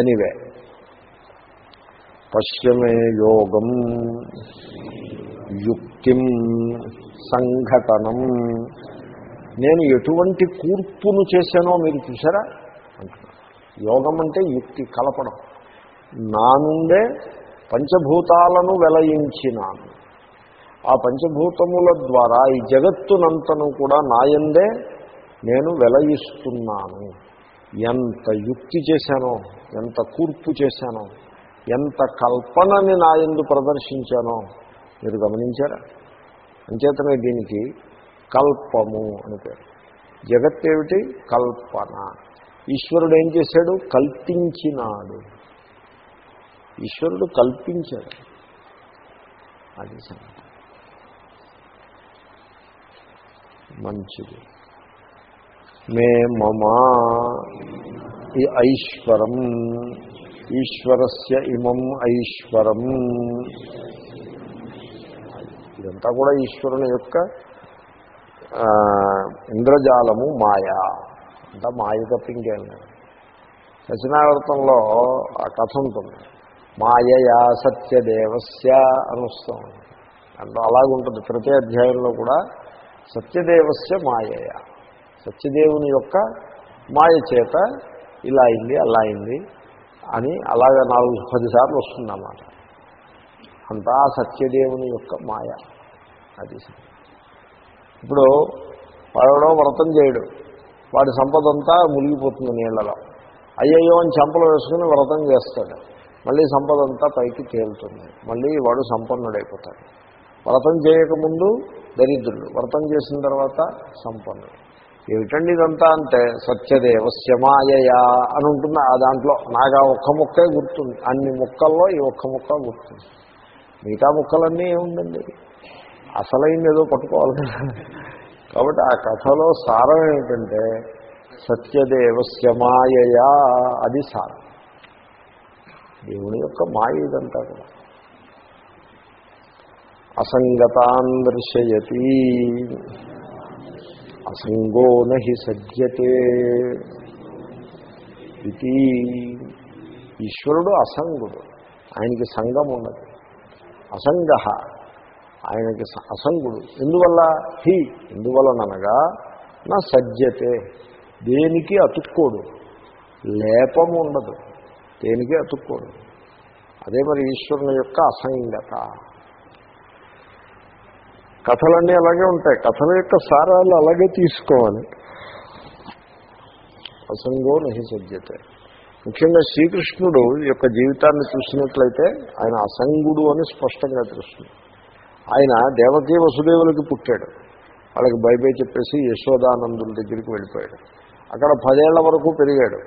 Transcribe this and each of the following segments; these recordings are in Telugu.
ఎనీవే పశ్యమే యోగం యుక్తిం సంఘటనం. నేను ఎటువంటి కూర్పును చేశానో మీరు చూసారా యోగం అంటే యుక్తి కలపడం. నా నుండే పంచభూతాలను వెలయించినాను. ఆ పంచభూతముల ద్వారా ఈ జగత్తునంతను కూడా నాయందే నేను వెలయిస్తున్నాను. ఎంత యుక్తి చేశానో ఎంత కూర్పు చేశానో ఎంత కల్పనని నా ఎందు ప్రదర్శించానో మీరు గమనించారా? అంచేతనే దీనికి కల్పము అని పేరు. జగత్ ఏమిటి కల్పన. ఈశ్వరుడు ఏం చేశాడు? కల్పించినాడు. ఈశ్వరుడు కల్పించాడు. అది సంగతి. మంచిది. మే మమ ఈ ఐశ్వరం. ఈశ్వరస్య ఇమం ఐశ్వరం. ఇదంతా కూడా ఈశ్వరుని యొక్క ఇంద్రజాలము మాయా. అంతా మాయ తప్ప ఇంకేం ఆ కథ ఉంటుంది. మాయయా సత్యదేవస్య అనుస్తాం. అంటే అలాగుంటుంది. ప్రతి అధ్యాయంలో కూడా సత్యదేవస్య మాయయ. సత్యదేవుని యొక్క మాయ చేత ఇలా అయింది అలా అయింది అని అలాగ నాలుగు పదిసార్లు వస్తుందన్నమాట. అంతా సత్యదేవుని యొక్క మాయ. అది ఇప్పుడు వాడెవడో వ్రతం చేయడు. వాడి సంపద అంతా మునిగిపోతుంది నీళ్ళలో. అయ్యయ్యో అని చెంపలు వేసుకుని వ్రతం చేస్తాడు. మళ్ళీ సంపద అంతా పైకి తేలుతుంది. మళ్ళీ వాడు సంపన్నుడైపోతాడు. వ్రతం చేయకముందు దరిద్రుడు. వ్రతం చేసిన తర్వాత సంపన్నుడు. ఏమిటండి ఇదంతా అంటే సత్యదేవస్య మాయయా అని ఉంటుంది ఆ దాంట్లో. నాకు ఆ ఒక్క ముక్కే గుర్తుంది. అన్ని ముక్కల్లో ఈ ఒక్క ముక్క గుర్తుంది. మిగతా ముక్కలన్నీ ఏముందండి? అసలైంది ఏదో పట్టుకోవాలి కదా. కాబట్టి ఆ కథలో సారం ఏమిటంటే సత్యదేవస్య మాయయా అది సారం. దేవుని యొక్క మాయ ఇదంతా కూడా. అసంగతాన్ దర్శయతి. అసంగో నహి సజ్జతే. ఇది ఈశ్వరుడు అసంగుడు ఆయనకి సంగం ఉండదు అసంగ ఆయనకి అసంగుడు ఎందువల్ల? హి ఎందువలనగా నా సజ్జతే. దేనికి అతుక్కోడు? లేపం ఉండదు. దేనికి అతుక్కోడు? అదే మరి ఈశ్వరుని యొక్క అసంగత. కథలన్నీ అలాగే ఉంటాయి. కథల యొక్క సారాలు అలాగే తీసుకోవాలి. అసంగో నహి సజ్జతే. ముఖ్యంగా శ్రీకృష్ణుడు యొక్క జీవితాన్ని చూసినట్లయితే ఆయన అసంగుడు అని స్పష్టంగా తెలుస్తుంది. ఆయన దేవకీ వసుదేవులకి పుట్టాడు. వాళ్ళకి బైబై చెప్పేసి యశోదానందుల దగ్గరికి వెళ్ళిపోయాడు. అక్కడ పదేళ్ళ వరకు పెరిగాడు.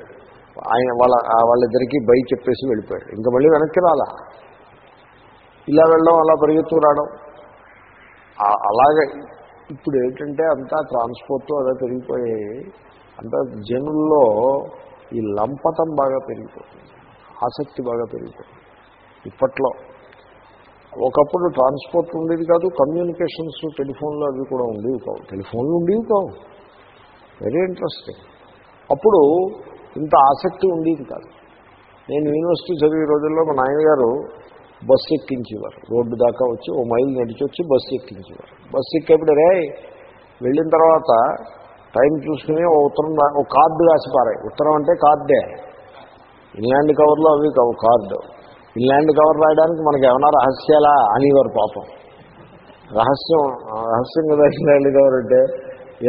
ఆయన వాళ్ళ వాళ్ళిద్దరికీ బై చెప్పేసి వెళ్ళిపోయాడు. ఇంకా మళ్ళీ వెనక్కి రాలా? ఇలా వెళ్ళడం అలా పరిగెత్తు రావడం? అలాగే ఇప్పుడు ఏంటంటే అంతా ట్రాన్స్పోర్ట్ అదే పెరిగిపోయాయి అంతా జనుల్లో ఈ లంపటం బాగా పెరిగిపోతుంది ఆసక్తి బాగా పెరిగిపోతుంది ఇప్పట్లో. ఒకప్పుడు ట్రాన్స్పోర్ట్ ఉండేది కాదు కమ్యూనికేషన్స్ టెలిఫోన్లు అవి కూడా ఉండేవి కావు. టెలిఫోన్లు ఉండేవి కావు. వెరీ ఇంట్రెస్టింగ్ అప్పుడు ఇంత ఆసక్తి ఉండేది కాదు. నేను యూనివర్సిటీ చదివే రోజుల్లో మా నాయనగారు బస్సు ఎక్కించేవారు. రోడ్డు దాకా వచ్చి ఓ మైల్ నడిచి వచ్చి బస్సు ఎక్కించేవారు. బస్సు ఎక్కేప్పుడు రే వెళ్ళిన తర్వాత టైం చూసుకుని ఓ ఉత్తరం ఓ కార్డు రాసిపారాయి ఉత్తరం అంటే కార్డే. ఇన్లాండ్ కవర్లో అవి కావు కార్డు. ఇన్లాండ్ కవర్ రాయడానికి మనకి ఏమైనా రహస్యాలా అనేవారు పాపం. రహస్యం రహస్యం కదా ఇన్లాండ్ కవర్ అంటే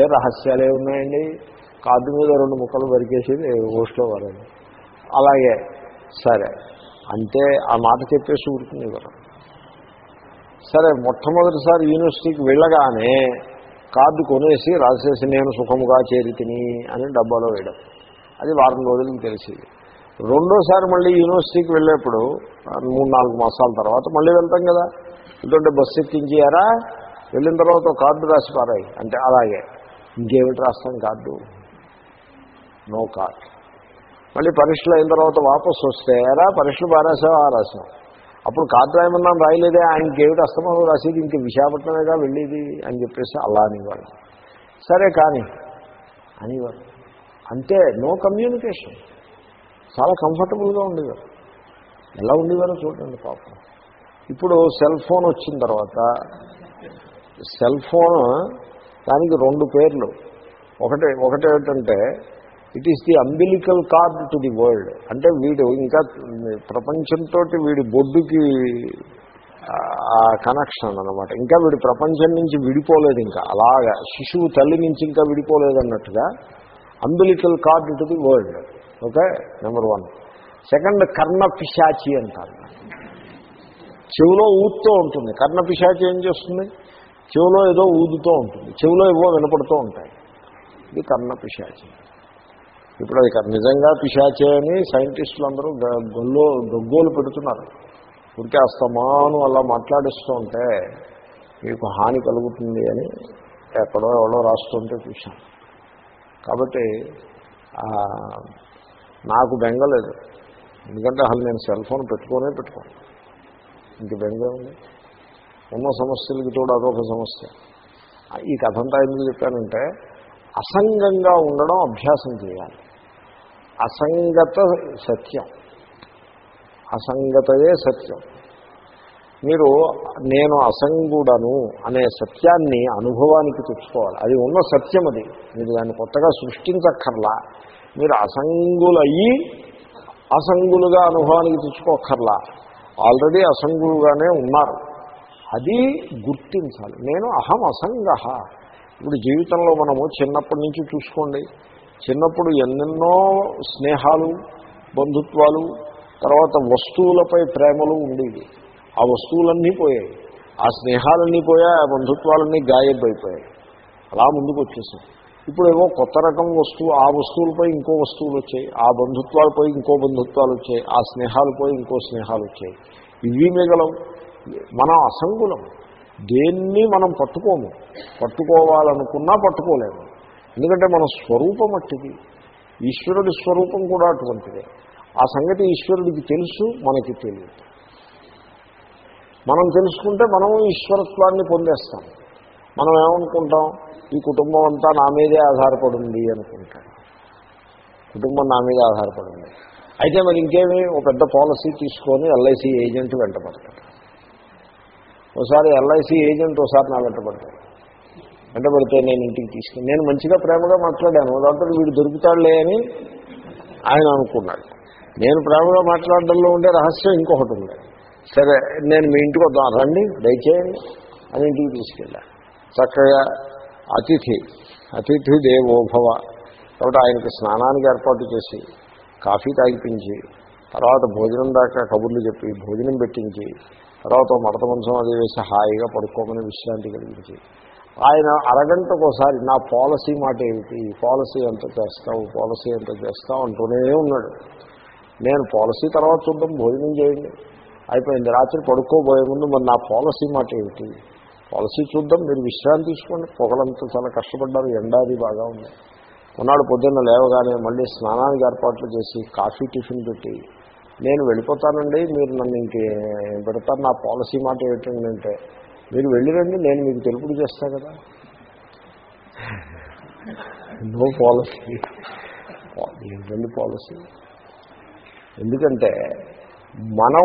ఏ రహస్యాలే ఉన్నాయండి? కార్డు మీద రెండు ముక్కలు వరికేసి ఓస్ట్లో వారండి. అలాగే సరే. అంటే ఆ మాట చెప్పేసి ఊరుకునేవారు సరే మొట్టమొదటిసారి యూనివర్సిటీకి వెళ్ళగానే కార్డు కొనేసి రాసేసి నేను సుఖముగా చేరి తిని అని డబ్బాలో వేయడం. అది వారం రోజులకి తెలిసింది. రెండోసారి మళ్ళీ యూనివర్సిటీకి వెళ్ళేప్పుడు మూడు నాలుగు మాసాల తర్వాత మళ్ళీ వెళ్తాం కదా. ఎందుకంటే బస్సు ఎక్కించారా వెళ్ళిన తర్వాత ఒక కార్డు రాసి పారాయి. అంటే అలాగే. ఇంకేమిటి రాస్తాం కార్డు? No card. మళ్ళీ పరీక్షలు అయిన తర్వాత వాపసు వస్తే ఎరా పరీక్షలు బాగా రాసావా ఆ రాసాం అప్పుడు కార్డు రాయమన్నాను రాయలేదే ఆయనకి ఏమిటి అస్తమానం రాసేది ఇంక విశాఖపట్నమేగా వెళ్ళేది? అని చెప్పేసి అలా అనేవాళ్ళు. సరే కానీ అనేవారు అంతే నో కమ్యూనికేషన్. చాలా కంఫర్టబుల్గా ఉండేవారు ఎలా ఉండేవారో చూడండి పాపం. ఇప్పుడు సెల్ ఫోన్ వచ్చిన తర్వాత సెల్ ఫోన్ దానికి రెండు పేర్లు. ఒకటి ఒకటి it is the umbilical cord to the world అంటే వీడు ఇంకా ప్రపంచంతో వీడి బొడ్డుకి ఆ కనెక్షన్ అనమాట ఇంకా వీడు ప్రపంచం నుంచి విడిపోలేదు ఇంకా. అలాగా శిశువు తల్లి నుంచి ఇంకా విడిపోలేదు అన్నట్టుగా umbilical cord to the world okay number one second Karna Pishachi అంటారు. చెవిలో ఊదుతూ ఉంటుంది. కర్ణ పిశాచి ఏం చేస్తుంది? చెవిలో ఏదో ఊదుతూ ఉంటుంది. చెవిలో ఏవో వినపడుతూ ఉంటాయి. ఇది కర్ణ పిశాచి ఇప్పుడు అది నిజంగా పిశాచే అని సైంటిస్టులు అందరూ గొల్లో గగ్గోలు పెడుతున్నారు. ఉడికే అస్తమాను అలా మాట్లాడిస్తూ ఉంటే మీకు హాని కలుగుతుంది అని ఎక్కడో ఎవడో రాస్తుంటే చూశాను. కాబట్టి నాకు బెంగలేదు ఎందుకంటే అసలు నేను సెల్ ఫోన్ పెట్టుకోనే పెట్టుకోను. ఇంక బెంగ ఉంది ఉన్న సమస్యలకి తోడు అదొక సమస్య. ఈ కథంతా ఎందుకు చెప్పానంటే అసంగంగా ఉండడం అభ్యాసం చేయాలి. అసంగత సత్యం. అసంగతయే సత్యం. మీరు నేను అసంగుడను అనే సత్యాన్ని అనుభవానికి తెచ్చుకోవాలి. అది ఉన్న సత్యం అది. మీరు దాన్ని కొత్తగా సృష్టించక్కర్లా. మీరు అసంగులయ్యి అసంగులుగా అనుభవానికి తెచ్చుకోక్కర్లా. ఆల్రెడీ అసంగులుగానే ఉన్నారు. అది గుర్తించాలి. నేను అహం అసంగ. ఇప్పుడు జీవితంలో మనము చిన్నప్పటి నుంచి చూసుకోండి. చిన్నప్పుడు ఎన్నెన్నో స్నేహాలు బంధుత్వాలు తర్వాత వస్తువులపై ప్రేమలు ఉండేవి. ఆ వస్తువులన్నీ పోయాయి. ఆ స్నేహాలన్నీ పోయాయి ఆ బంధుత్వాలన్నీ గాయబైపోయాయి. అలా ముందుకు వచ్చేసాయి ఇప్పుడు ఏవో కొత్త రకం వస్తువు ఆ వస్తువులపై ఇంకో వస్తువులు వచ్చాయి ఆ బంధుత్వాలపై ఇంకో బంధుత్వాలు వచ్చాయి ఆ స్నేహాలపై ఇంకో స్నేహాలు వచ్చాయి. ఇవి మిగలవు. మనం అసంగులం. దేన్ని మనం పట్టుకోము. పట్టుకోవాలనుకున్నా పట్టుకోలేము. ఎందుకంటే మన స్వరూపం అట్టిది. ఈశ్వరుడి స్వరూపం కూడా అటువంటిదే. ఆ సంగతి ఈశ్వరుడికి తెలుసు మనకి తెలియదు. మనం తెలుసుకుంటే మనం ఈశ్వరత్వాన్ని పొందేస్తాం. మనం ఏమనుకుంటాం? ఈ కుటుంబం అంతా నా మీదే ఆధారపడింది అనుకుంటాం. కుటుంబం నా మీద ఆధారపడింది. అయితే మరి ఇంకేమి? ఒక పెద్ద పాలసీ తీసుకొని ఎల్ఐసి ఏజెంట్ వెంటబడతాడు. ఒకసారి ఎల్ఐసి ఏజెంట్ ఒకసారి నా వెంటబడతాడు. వెంటబడితే నేను ఇంటికి తీసుకుని నేను మంచిగా ప్రేమగా మాట్లాడాను. దాంతో వీడు దొరుకుతాడులే అని ఆయన అనుకున్నాడు. నేను ప్రేమగా మాట్లాడడంలో ఉండే రహస్యం ఇంకొకటి ఉంది. సరే నేను మీ ఇంటికి వద్దాం. రండి దయచేయండి అని ఇంటికి తీసుకెళ్ళా. చక్కగా అతిథి అతిథి దేవోభవ. కాబట్టి ఆయనకి స్నానానికి ఏర్పాటు చేసి కాఫీ తాగిపించి తర్వాత భోజనం దాకా కబుర్లు చెప్పి భోజనం పెట్టించి తర్వాత మడత మంచం అది వేసి హాయిగా పడుకోమని విశ్రాంతి కలిగించి ఆయన అరగంటకోసారి నా పాలసీ మాట ఏమిటి? పాలసీ ఎంత చేస్తావు? పాలసీ ఎంత చేస్తావు? అంటూనే ఉన్నాడు. నేను పాలసీ తర్వాత చూద్దాం భోజనం చేయండి. అయిపోయింది. రాత్రి పడుకోబోయే ముందు మరి నా పాలసీ మాట ఏమిటి? పాలసీ చూద్దాం మీరు విశ్రాంతి తీసుకోండి. పొగలంతా చాలా కష్టపడ్డారు. ఎండాది బాగా ఉంది. ఉన్నాడు పొద్దున్న లేవగానే మళ్ళీ స్నానానికి ఏర్పాట్లు చేసి కాఫీ టిఫిన్ పెట్టి నేను వెళ్ళిపోతానండి మీరు నన్ను ఇంకే పెడతారు నా పాలసీ మాట ఏమిటంటే మీరు వెళ్ళిరండి నేను మీకు తెలుపుడు చేస్తా కదా. నో పాలసీ ఏంటండి పాలసీ ఎందుకంటే మనం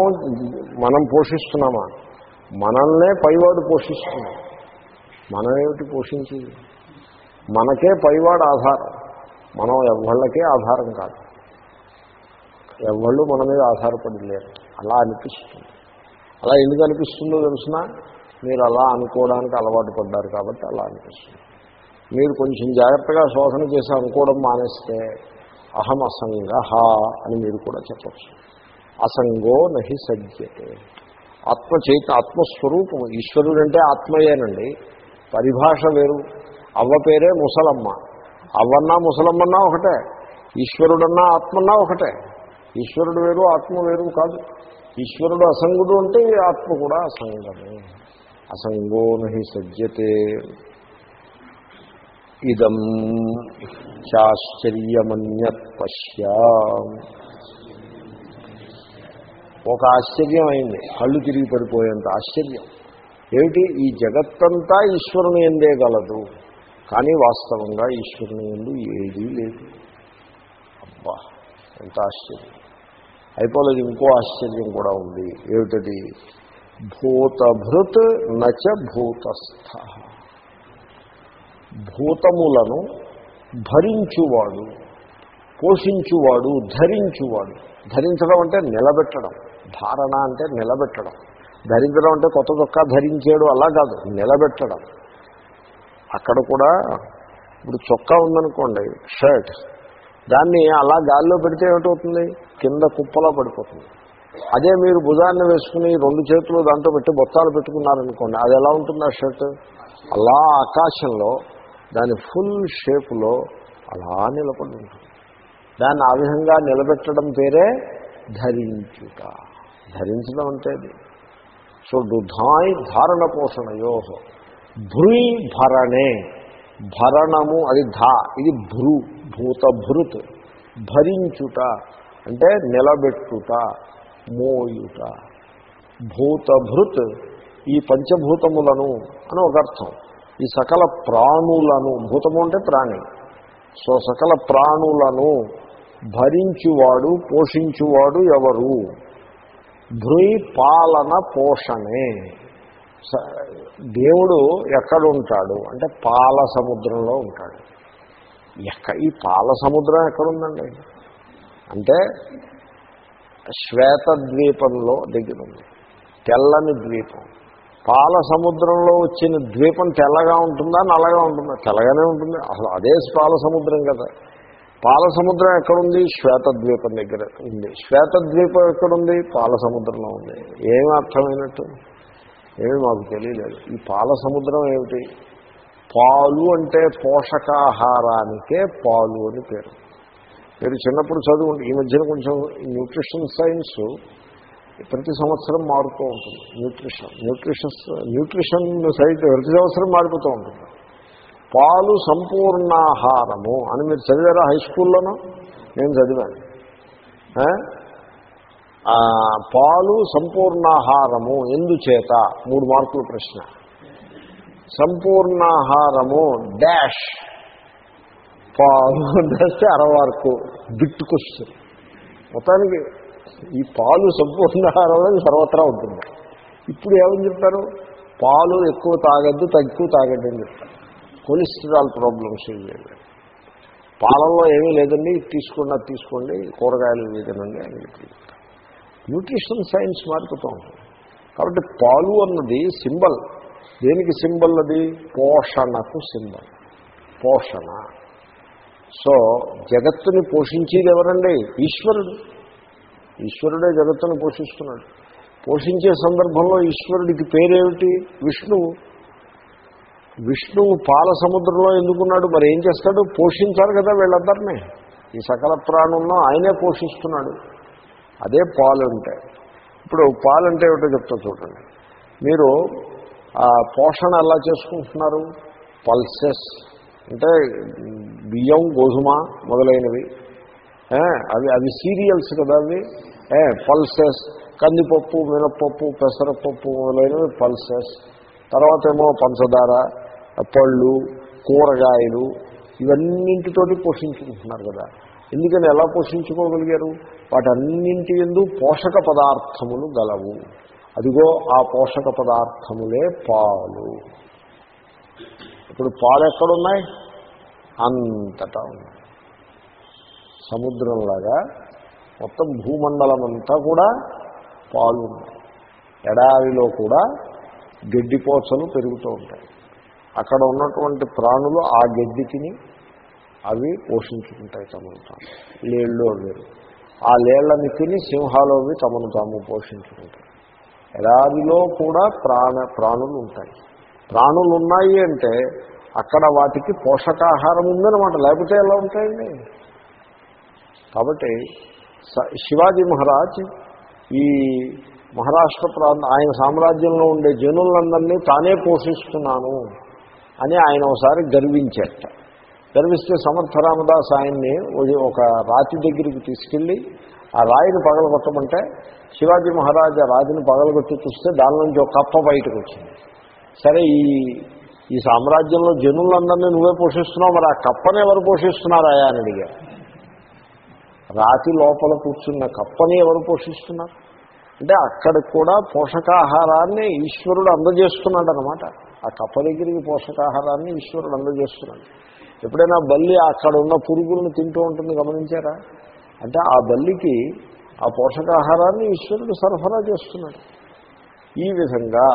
మనం పోషిస్తున్నామా? మనల్నే పైవాడు పోషిస్తున్నాం మనం ఏమిటి పోషించేది? మనకే పైవాడు ఆధారం. మనం ఎవళ్ళకే ఆధారం కాదు. ఎవళ్ళు మన మీద ఆధారపడి లేరు. అలా అనిపిస్తుంది. అలా ఎందుకు అనిపిస్తుందో తెలిసిన? మీరు అలా అనుకోవడానికి అలవాటు పడ్డారు కాబట్టి అలా అనిపిస్తుంది. మీరు కొంచెం జాగ్రత్తగా శోధన చేసి అనుకోవడం మానేస్తే అహం అసంగ అని మీరు కూడా చెప్పచ్చు. అసంగో నహి సజ్జతే ఆత్మ చైత ఆత్మస్వరూపము. ఈశ్వరుడు అంటే ఆత్మయేనండి. పరిభాష వేరు. అవ్వ పేరే ముసలమ్మ. అవ్వన్నా ముసలమ్మన్నా ఒకటే. ఈశ్వరుడన్నా ఆత్మన్నా ఒకటే. ఈశ్వరుడు వేరు ఆత్మ వేరు కాదు. ఈశ్వరుడు అసంగుడు అంటే ఆత్మ కూడా అసంగమే. అసంగో నహి సజ్జతే. ఇదం చాశ్చర్యమన్యత్ పశ్యా ఒక ఆశ్చర్యం అయింది. కళ్ళు తిరిగి పడిపోయేంత ఆశ్చర్యం. ఏమిటి? ఈ జగత్తంతా ఈశ్వరుని ఎందే గలదు. కానీ వాస్తవంగా ఈశ్వరుని ఎందు ఏదీ లేదు. అబ్బా ఎంత ఆశ్చర్యం. అయిపోలేదు ఇంకో ఆశ్చర్యం కూడా ఉంది. ఏమిటది? భూతభృత్ నచ భూతస్థ. భూతములను భరించువాడు పోషించువాడు ధరించువాడు. ధరించడం అంటే నిలబెట్టడం. ధారణ అంటే నిలబెట్టడం. ధరించడం అంటే కొత్త చొక్కా ధరించాడు అలా కాదు నిలబెట్టడం. అక్కడ కూడా ఇప్పుడు చొక్కా ఉందనుకోండి షర్ట్. దాన్ని అలా గాల్లో పెడితే ఏమిటవుతుంది? కింద కుప్పలో పడిపోతుంది. అదే మీరు భుజాన్ని వేసుకుని రెండు చేతులు దాంతో పెట్టి బొత్తాలు పెట్టుకున్నారనుకోండి అది ఎలా ఉంటుంది ఆ షర్ట్? అలా ఆకాశంలో దాని ఫుల్ షేప్లో అలా నిలబడి ఉంటుంది. దాన్ని ఆ విధంగా నిలబెట్టడం పేరే ధరించుట. ధరించడం అంటే అది. సో దుధాయి ధారణ పోషణయో. భృయి భరణే. భరణము అది ధా ఇది భృ భూతభృత్ భరించుట అంటే నిలబెట్టుట. మోయుట. భూతభృత్ ఈ పంచభూతములను అని ఒక అర్థం. ఈ సకల ప్రాణులను భూతము అంటే ప్రాణి. సో సకల ప్రాణులను భరించువాడు పోషించువాడు ఎవరు? భృయి పాలన పోషణే. స- దేవుడు ఎక్కడుంటాడు? అంటే పాల సముద్రంలో ఉంటాడు. ఎక్క ఈ పాల సముద్రం ఎక్కడుందండి? అంటే శ్వేతద్వీపంలో దగ్గర ఉంది తెల్లని ద్వీపం. పాల సముద్రంలో వచ్చిన ద్వీపం తెల్లగా ఉంటుందా నల్లగా ఉంటుందా? తెల్లగానే ఉంటుంది. అసలు అదే పాల సముద్రం కదా. పాల సముద్రం ఎక్కడుంది? శ్వేతద్వీపం దగ్గర ఉంది. శ్వేతద్వీపం ఎక్కడుంది? పాల సముద్రంలో ఉంది. ఏమి అర్థమైనట్టు? ఏమి మాకు తెలియలేదు. ఈ పాల సముద్రం ఏమిటి? పాలు అంటే పోషకాహారానికే పాలు అని పేరు. మీరు చిన్నప్పుడు చదువుకుంటే ఈ మధ్యన కొంచెం న్యూట్రిషన్ సైన్స్ ప్రతి సంవత్సరం మారుతూ ఉంటుంది. న్యూట్రిషన్ న్యూట్రిషన్స్ న్యూట్రిషన్ సైట్ ప్రతి సంవత్సరం మారిపోతూ ఉంటుంది. పాలు సంపూర్ణాహారము అని మీరు చదివారా హై స్కూల్లోనూ? నేను చదివాను. పాలు సంపూర్ణాహారము ఎందుచేత? మూడు మార్కుల ప్రశ్న. సంపూర్ణాహారము డాష్. పాలు అంటే అరవార్కు బిట్ క్వశ్చన్. మొత్తానికి ఈ పాలు సంపూర్ణాహారం అరవై సర్వత్రా ఉంటుంది. ఇప్పుడు ఏమని చెప్తారు పాలు ఎక్కువ తాగద్దు తక్కువ తాగద్దు అని చెప్తారు కొలెస్ట్రాల్ ప్రాబ్లమ్స్ ఏమి పాలల్లో ఏమీ లేదండి తీసుకున్న తీసుకోండి కూరగాయలు ఇవి అని న్యూట్రిషన్ సైన్స్ మారిపోతూ ఉంటుంది. కాబట్టి పాలు అన్నది సింబల్. దేనికి సింబల్ అది? పోషణకు సింబల్. పోషణ. సో జగత్తుని పోషించేది ఎవరండి? ఈశ్వరుడు. ఈశ్వరుడే జగత్తును పోషిస్తున్నాడు. పోషించే సందర్భంలో ఈశ్వరుడికి పేరేమిటి? విష్ణువు. విష్ణువు పాల సముద్రంలో ఎందుకున్నాడు? మరి ఏం చేస్తాడు? పోషించాలి కదా వీళ్ళందరినీ. ఈ సకల ప్రాణుల్లో ఆయనే పోషిస్తున్నాడు. అదే పాలు అంటే ఇప్పుడు పాలు అంటే ఏమిటో చెప్తా చూడండి. మీరు ఆ పోషణ ఎలా చేసుకుంటున్నారు? పల్సెస్. అంటే బియ్యం గోధుమ మొదలైనవి. అవి అవి సీరియల్స్ కదా అవి. పల్సెస్ కందిపప్పు మినప్పప్పు పెసరపప్పు మొదలైనవి పల్సెస్. తర్వాత ఏమో పంచదార పళ్ళు కూరగాయలు ఇవన్నింటితోటి పోషించుకుంటున్నారు కదా. ఎందుకని ఎలా పోషించుకోగలిగారు? వాటన్నింటి ఎందు పోషక పదార్థములు గలవు. అదిగో ఆ పోషక పదార్థములే పాలు. ఇప్పుడు పాలు ఎక్కడున్నాయి? అంతటా ఉన్నాయి. సముద్రంలాగా మొత్తం భూమండలం అంతా కూడా పాలు ఉన్నాయి. ఎడారిలో కూడా గడ్డిపోసలు పెరుగుతూ ఉంటాయి. అక్కడ ఉన్నటువంటి ప్రాణులు ఆ గడ్డి తిని అవి పోషించుకుంటాయి తమను తాము. లేళ్ళు వేరు ఆ లేళ్ళని తిని సింహాలు అవి తమను తాము పోషించుకుంటాయి. ఎడారిలో కూడా ప్రాణ ప్రాణులు ఉంటాయి. ప్రాణులు ఉన్నాయి అంటే అక్కడ వాటికి పోషకాహారం ఉందన్నమాట. లేకపోతే ఎలా ఉంటాయండి? కాబట్టి శివాజీ మహారాజ్ ఈ మహారాష్ట్ర ప్రాంత ఆయన సామ్రాజ్యంలో ఉండే జనులందరినీ తానే పోషిస్తున్నాను అని ఆయన ఒకసారి గర్వించేట. గర్విస్తే సమర్థ రామదాస్ ఆయన్ని ఒక- రాతి దగ్గరికి తీసుకెళ్ళి ఆ రాయిని పగలగొట్టమంటే శివాజీ మహారాజ్ ఆ రాతిని పగలగొట్టి చూస్తే దాని నుంచి ఒక కప్ప బయటకు వచ్చింది సరే ఈ ఈ సామ్రాజ్యంలో జనులందరినీ నువ్వే పోషిస్తున్నావు మరి ఆ కప్పని ఎవరు పోషిస్తున్నారా అని అడిగారు రాతి లోపల కూర్చున్న కప్పని ఎవరు పోషిస్తున్నారు? అంటే అక్కడికి కూడా పోషకాహారాన్ని ఈశ్వరుడు అందజేస్తున్నాడు అనమాట ఆ కప్ప దగ్గరికి పోషకాహారాన్ని ఈశ్వరుడు అందజేస్తున్నాడు. ఎప్పుడైనా బల్లి అక్కడ ఉన్న పురుగులను తింటూ ఉంటుంది గమనించారా? అంటే ఆ బల్లికి ఆ పోషకాహారాన్ని ఈశ్వరుడు సరఫరా చేస్తున్నాడు. ఈ విధంగా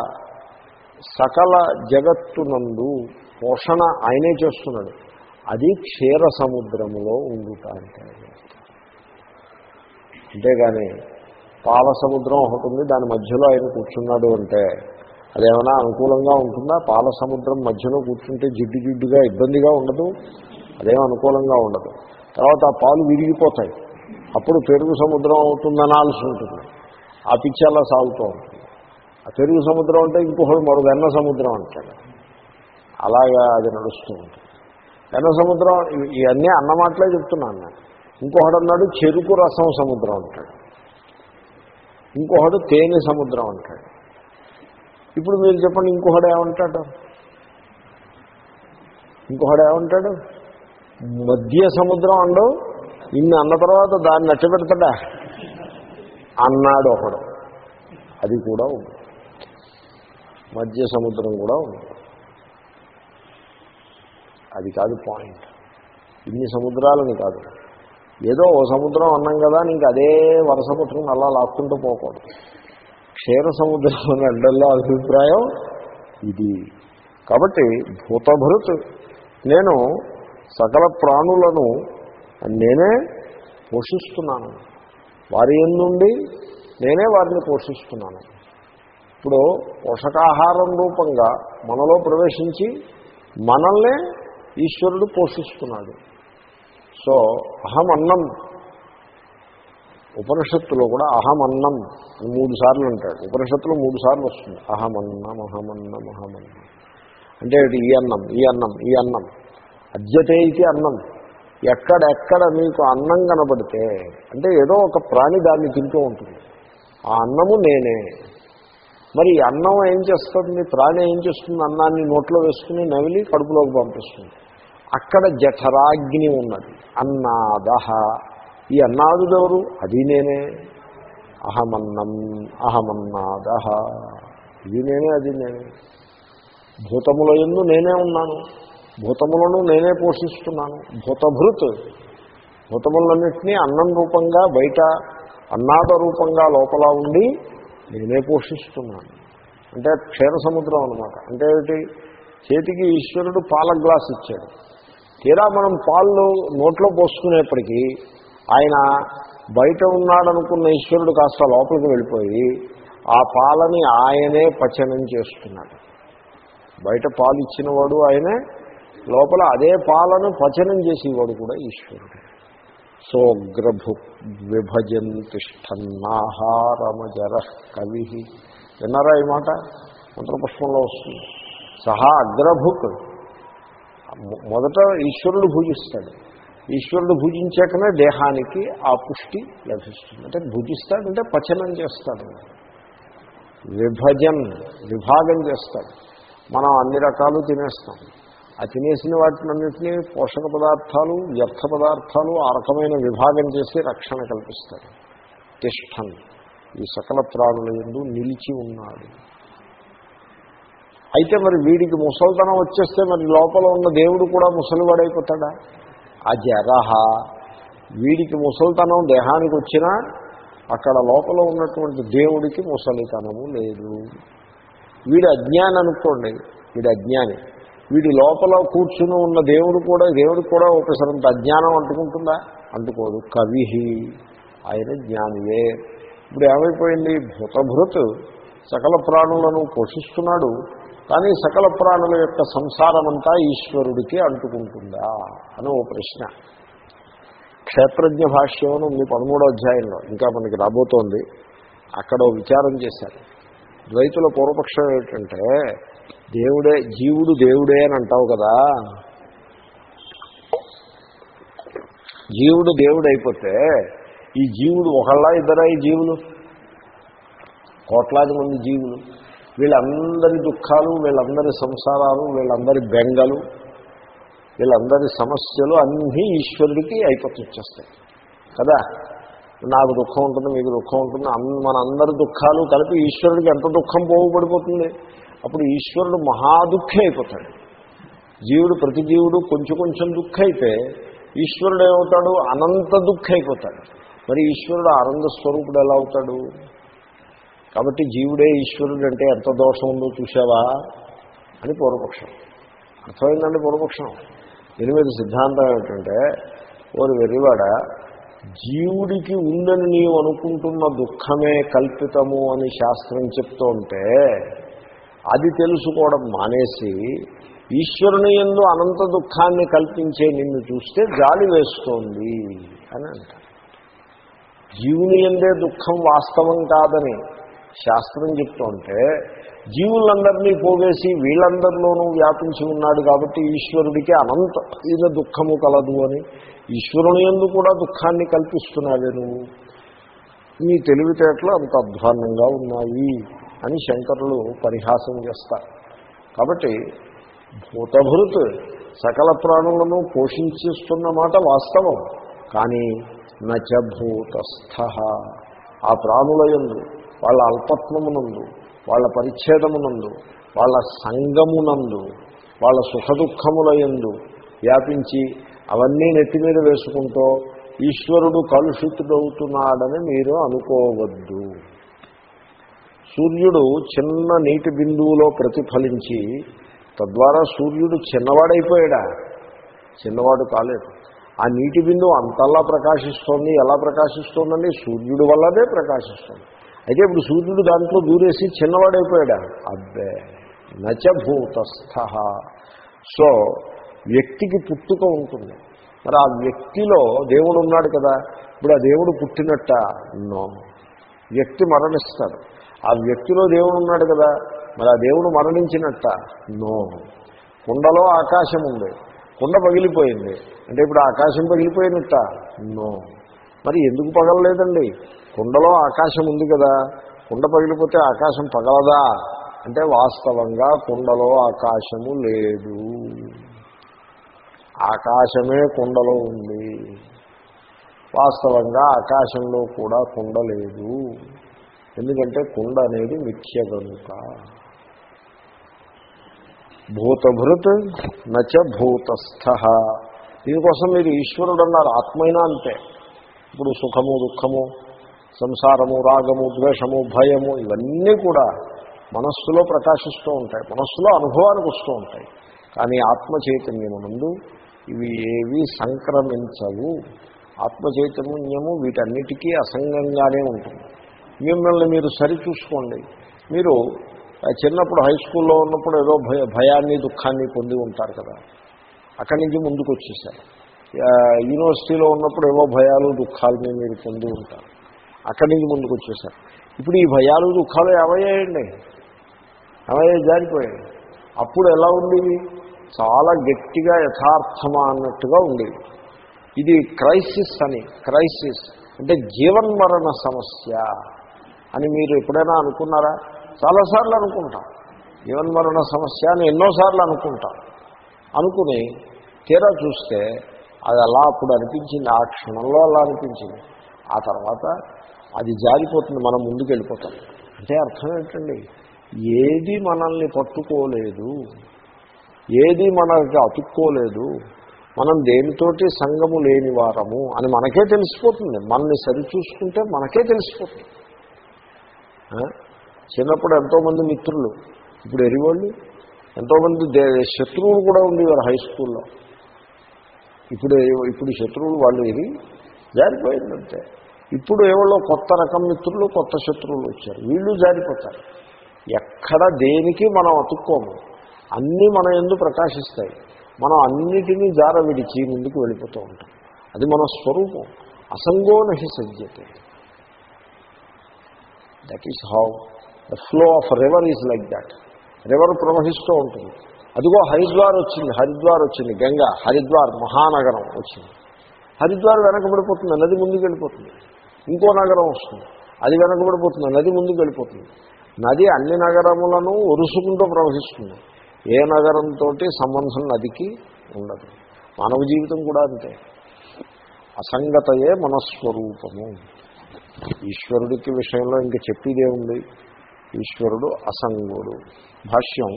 సకల జగత్తునందు పోషణ ఆయనే చేస్తున్నాడు. అది క్షీర సముద్రములో ఉండుట అంటే అంతేగాని పాల సముద్రం ఒకటి ఉంది దాని మధ్యలో ఆయన కూర్చున్నాడు అంటే అదేమైనా అనుకూలంగా ఉంటుందా? పాల సముద్రం మధ్యలో కూర్చుంటే జిడ్డు జిడ్డుగా ఇబ్బందిగా ఉండదు అదేం అనుకూలంగా ఉండదు. తర్వాత ఆ పాలు విరిగిపోతాయి. అప్పుడు పెరుగు సముద్రం అవుతుందనాల్సి ఉంటుంది. ఆ పిచ్చి అలా సాగుతూ ఉంటుంది. ఆ పెరుగు సముద్రం అంటే ఇంకొకటి మరో వెన్న సముద్రం అంటాడు. అలాగా అది నడుస్తూ ఉంటుంది. వెన్న సముద్రం ఇవన్నీ అన్నమాటలే చెప్తున్నాను నేను. ఇంకొకడు అన్నాడు చెరుకు రసం సముద్రం అంటాడు. ఇంకొకడు తేనె సముద్రం అంటాడు. ఇప్పుడు మీరు చెప్పండి ఇంకొకడు ఏమంటాడు? ఇంకొకడు ఏమంటాడు? మధ్య సముద్రం అండు ఇన్ని అన్న తర్వాత దాన్ని నచ్చబెడతాడా? అన్నాడు ఒకడు. అది కూడా ఉంది. మధ్య సముద్రం కూడా ఉంది. అది కాదు పాయింట్. ఇన్ని సముద్రాలని కాదు. ఏదో ఓ సముద్రం అన్నాం కదా నీకు అదే వరస పట్టుకుని అలా లాక్కుంటూ పోకూడదు. క్షీర సముద్రం అని అడ్డల్లో అభిప్రాయం ఇది. కాబట్టి భూతభృత్ నేను సకల ప్రాణులను నేనే పోషిస్తున్నాను. వారి నుండి నేనే వారిని పోషిస్తున్నాను. ఇప్పుడు పోషకాహారం రూపంగా మనలో ప్రవేశించి మనల్నే ఈశ్వరుడు పోషిస్తున్నాడు. సో అహం అన్నం ఉపనిషత్తులో కూడా అహం అన్నం అని మూడు సార్లు అంటాడు. ఉపనిషత్తులో మూడు సార్లు వస్తుంది. అహమన్నం అహమన్నం అహమన్నం. అంటే ఈ అన్నం ఈ అన్నం ఈ అన్నం. అద్యతే ఇది అన్నం. ఎక్కడెక్కడ మీకు అన్నం కనబడితే అంటే ఏదో ఒక ప్రాణి దాన్ని తింటూ ఉంటుంది. ఆ అన్నము నేనే. మరి అన్నం ఏం చేస్తుంది? ప్రాణి ఏం చేస్తుంది? అన్నాన్ని నోట్లో వేసుకుని నవిలి కడుపులోకి పంపిస్తుంది. అక్కడ జఠరాగ్ని ఉన్నది. అన్నాదహ. ఈ అన్నాదుడు ఎవరు? అది నేనే. అహమన్నం అహమన్నాదహ. ఇది నేనే అది నేనే. భూతముల ఎందు నేనే ఉన్నాను. భూతములను నేనే పోషిస్తున్నాను. భూతభృత్. భూతములన్నింటినీ అన్నం రూపంగా బయట అన్నాద రూపంగా లోపల ఉండి నేనే పోషిస్తున్నాను. అంటే క్షీర సముద్రం అనమాట అంటే ఏమిటి? చేతికి ఈశ్వరుడు పాల గ్లాస్ ఇచ్చాడు. తీరా మనం పాలు నోట్లో పోసుకునేప్పటికీ ఆయన బయట ఉన్నాడనుకున్న ఈశ్వరుడు కాస్త లోపలికి వెళ్ళిపోయి ఆ పాలని ఆయనే పచనం చేస్తున్నాడు. బయట పాలు ఇచ్చినవాడు ఆయనే లోపల అదే పాలను పచనం చేసేవాడు కూడా ఈశ్వరుడు. సోగ్రభు విభజన్ తిష్టన్నాహారమజర కవి విన్నారా ఈ మాట? మంత్రపుష్పంలో వస్తుంది. సహా అగ్రభుక్ మొదట ఈశ్వరుడు భుజిస్తాడు. ఈశ్వరుడు భుజించాకనే దేహానికి ఆ పుష్టి లభిస్తుంది. అంటే భుజిస్తాడంటే పచనం చేస్తాడు. విభజన్ విభాగం చేస్తాడు. మనం అన్ని రకాలు తినేస్తాం. ఆ తినేసిన వాటినన్నింటినీ పోషక పదార్థాలు వ్యర్థ పదార్థాలు ఆ రకమైన విభాగం చేసి రక్షణ కల్పిస్తాడు తిష్టన్ ఈ సకల ప్రాణుల ఎందు నిలిచి ఉన్నాడు. అయితే మరి వీడికి ముసలితనం వచ్చేస్తే మరి లోపల ఉన్న దేవుడు కూడా ముసలివాడైపోతాడా? ఆ జరహ. వీడికి ముసలితనం దేహానికి వచ్చినా అక్కడ లోపల ఉన్నటువంటి దేవుడికి ముసలితనము లేదు. వీడి అజ్ఞాని అనుకోండి వీడి అజ్ఞాని. వీడి లోపల కూర్చుని ఉన్న దేవుడు కూడా దేవుడికి కూడా ఒకసారంత అజ్ఞానం అంటుకుంటుందా? అంటుకోదు కవి ఆయన జ్ఞానియే. ఇప్పుడు ఏమైపోయింది? భూతభృత్ సకల ప్రాణులను పోషిస్తున్నాడు. కానీ సకల ప్రాణుల యొక్క సంసారమంతా ఈశ్వరుడికి అంటుకుంటుందా? అని ఓ ప్రశ్న. క్షేత్రజ్ఞ భాష్యం అని ఉంది పదమూడో అధ్యాయంలో. ఇంకా మనకి రాబోతోంది. అక్కడ విచారం చేశారు. ద్వైతుల పూర్వపక్షం ఏమిటంటే దేవుడే జీవుడు దేవుడే అని అంటావు కదా. జీవుడు దేవుడు అయిపోతే ఈ జీవుడు ఒకళ్ళ ఇద్దరా ఈ జీవులు? కోట్లాది మంది జీవులు. వీళ్ళందరి దుఃఖాలు వీళ్ళందరి సంసారాలు వీళ్ళందరి బెంగలు వీళ్ళందరి సమస్యలు అన్నీ ఈశ్వరుడికి అయిపోతూ వచ్చేస్తాయి కదా? నాకు దుఃఖం ఉంటుంది మీకు దుఃఖం ఉంటుంది అన్- మన అందరి దుఃఖాలు కలిపి ఈశ్వరుడికి ఎంత దుఃఖం పోగుపడిపోతుంది? అప్పుడు ఈశ్వరుడు మహాదుఖి అయిపోతాడు జీవుడు ప్రతి జీవుడు కొంచెం కొంచెం దుఃఖ అయితే ఈశ్వరుడు ఏమవుతాడు? అనంత దుఃఖ అయిపోతాడు మరి ఈశ్వరుడు ఆనంద స్వరూపుడు ఎలా అవుతాడు? కాబట్టి జీవుడే ఈశ్వరుడు అంటే ఎంత దోషం ఉందో చూసావా అని పూర్వపక్షం. అర్థమైందండి పూర్వపక్షం? దీని మీద సిద్ధాంతం ఏమిటంటే ఓరు వెర్రివాడ జీవుడికి ఉందని నీవు అనుకుంటున్న దుఃఖమే కల్పితము అని శాస్త్రం చెప్తూ ఉంటే అది తెలుసుకోవడం మానేసి ఈశ్వరుని ఎందు అనంత దుఃఖాన్ని కల్పించే నిన్ను చూస్తే జాలి వేస్తోంది అని అంటారు. జీవుని ఎందే దుఃఖం వాస్తవం కాదని శాస్త్రం చెప్తుంటే జీవులందరినీ పోగేసి వీళ్ళందరిలోనూ వ్యాపించి ఉన్నాడు కాబట్టి ఈశ్వరుడికి అనంత ఈయన దుఃఖము కలదు అని ఈశ్వరుని ఎందు కూడా దుఃఖాన్ని కల్పిస్తున్నావే నువ్వు. నీ తెలివితేటలు అంత అధ్వాన్నంగా ఉన్నాయి. అని శంకరులు పరిహాసం చేస్తారు. కాబట్టి భూతభృత్ సకల ప్రాణులను పోషించేస్తున్న మాట వాస్తవం. కానీ నచభూతస్థ ఆ ప్రాణుల యందు వాళ్ళ అల్పత్వమునందు వాళ్ళ పరిచ్ఛేదమునందు వాళ్ళ సంగమునందు వాళ్ళ సుఖదుఖముల యందు వ్యాపించి అవన్నీ నెత్తి మీద వేసుకుంటూ ఈశ్వరుడు కలుషితుడవుతున్నాడని మీరు అనుకోవద్దు. సూర్యుడు చిన్న నీటి బిందువులో ప్రతిఫలించి తద్వారా సూర్యుడు చిన్నవాడైపోయాడా? చిన్నవాడు కాలేదు. ఆ నీటి బిందువు అంతలా ప్రకాశిస్తోంది ఎలా ప్రకాశిస్తోందండి? సూర్యుడు వల్లనే ప్రకాశిస్తుంది. అయితే ఇప్పుడు సూర్యుడు దాంట్లో దూరేసి చిన్నవాడైపోయాడా? అబ్బే నచభూతస్థ. సో వ్యక్తికి పుట్టుక ఉంటుంది. మరి ఆ వ్యక్తిలో దేవుడు ఉన్నాడు కదా ఇప్పుడు ఆ దేవుడు పుట్టినట్ట? నో. వ్యక్తి మరణిస్తాడు. ఆ వ్యక్తిలో దేవుడు ఉన్నాడు కదా. మరి ఆ దేవుడు మరణించినట్ట? నో. కుండలో ఆకాశం ఉంది. కుండ పగిలిపోయింది. అంటే ఇప్పుడు ఆకాశం పగిలిపోయినట్ట? నో. మరి ఎందుకు పగలలేదండి? కుండలో ఆకాశం ఉంది కదా. కుండ పగిలిపోతే ఆకాశం పగలదా? అంటే వాస్తవంగా కుండలో ఆకాశము లేదు. ఆకాశమే కుండలో ఉంది. వాస్తవంగా ఆకాశంలో కూడా కుండ లేదు. ఎందుకంటే కుండ అనేది మిథ్య కనుక భూతభృత్ నచ భూతస్థ. దీనికోసం మీరు ఈశ్వరుడు అన్నారు ఆత్మైనా అంతే. ఇప్పుడు సుఖము దుఃఖము సంసారము రాగము ద్వేషము భయము ఇవన్నీ కూడా మనస్సులో ప్రకాశిస్తూ ఉంటాయి. మనస్సులో అనుభవానికి వస్తూ ఉంటాయి. కానీ ఆత్మ చైతన్యమునందు ఇవి ఏవి సంక్రమించవు. ఆత్మ చైతన్యము వీటన్నిటికీ అసంగంగానే ఉంటుంది. మిమ్మల్ని మీరు సరిచూసుకోండి. మీరు చిన్నప్పుడు హై స్కూల్లో ఉన్నప్పుడు ఏదో భయ భయాన్ని దుఃఖాన్ని పొంది ఉంటారు కదా. అక్కడి నుంచి ముందుకు వచ్చేసారు యూనివర్సిటీలో ఉన్నప్పుడు ఏవో భయాలు దుఃఖాలని మీరు పొంది ఉంటారు. అక్కడి నుంచి ముందుకు వచ్చేసారు ఇప్పుడు ఈ భయాలు దుఃఖాలు ఏమయ్యాయండి ఏమయ్యాయి జారిపోయాయి. అప్పుడు ఎలా ఉండేవి? చాలా గట్టిగా యథార్థమా అన్నట్టుగా ఉండేవి. ఇది క్రైసిస్ అని క్రైసిస్ అంటే జీవన్మరణ సమస్య. అని మీరు ఎప్పుడైనా అనుకున్నారా? చాలాసార్లు అనుకుంటాం. జీవన్మరణ సమస్య అని ఎన్నోసార్లు అనుకుంటాం. అనుకుని తీరా చూస్తే అది అలా అప్పుడు అనిపించింది. ఆ క్షణంలో అలా అనిపించింది. ఆ తర్వాత అది జారిపోతుంది. మనం ముందుకు వెళ్ళిపోతాం అంటే అర్థం ఏంటండి? ఏది మనల్ని పట్టుకోలేదు ఏది మనకి అతుక్కోలేదు మనం దేనితోటి సంగము లేని వారము అని మనకే తెలిసిపోతుంది. మనల్ని సరిచూసుకుంటే మనకే తెలిసిపోతుంది. చిన్నప్పుడు ఎంతోమంది మిత్రులు ఇప్పుడు ఎరివాళ్ళు ఎంతోమంది దే శత్రువులు కూడా ఉండేవారు హై స్కూల్లో. ఇప్పుడు ఇప్పుడు శత్రువులు వాళ్ళు ఎరి జారిపోయిందంటే ఇప్పుడు ఎవరో కొత్త రకం మిత్రులు కొత్త శత్రువులు వచ్చారు. వీళ్ళు జారిపోతారు. ఎక్కడ దేనికి మనం అతుక్కోము. అన్నీ మన ఎందు ప్రకాశిస్తాయి. మనం అన్నిటినీ జార విడిచి ముందుకు వెళ్ళిపోతూ ఉంటాం. అది మన స్వరూపం. అసంగో నహి సజ్జతే. That is how the flow of river is like that river ప్రవహిస్తూ ఉంటుంది. అదిగో హరిద్వార్ వచ్చింది హరిద్వార్ వచ్చింది గంగా హరిద్వార్ మహానగరం వచ్చింది. హరిద్వార్ వెనకబడిపోతుంది నది ముందుకు వెళ్ళిపోతుంది. ఇంకో నగరం వస్తుంది అది వెనకబడిపోతుంది నది ముందుకు వెళ్ళిపోతుంది. నది అన్ని నగరములను ఒరుసుకుంటూ ప్రవహిస్తుంది. ఏ నగరంతో సంబంధం నదికి ఉండదు. మానవ జీవితం కూడా అంతే. అసంగతయే మనస్వరూపము. ఈశ్వరుడికి విషయంలో ఇంక చెప్పేదే ఉంది. ఈశ్వరుడు అసంగుడు. భాష్యం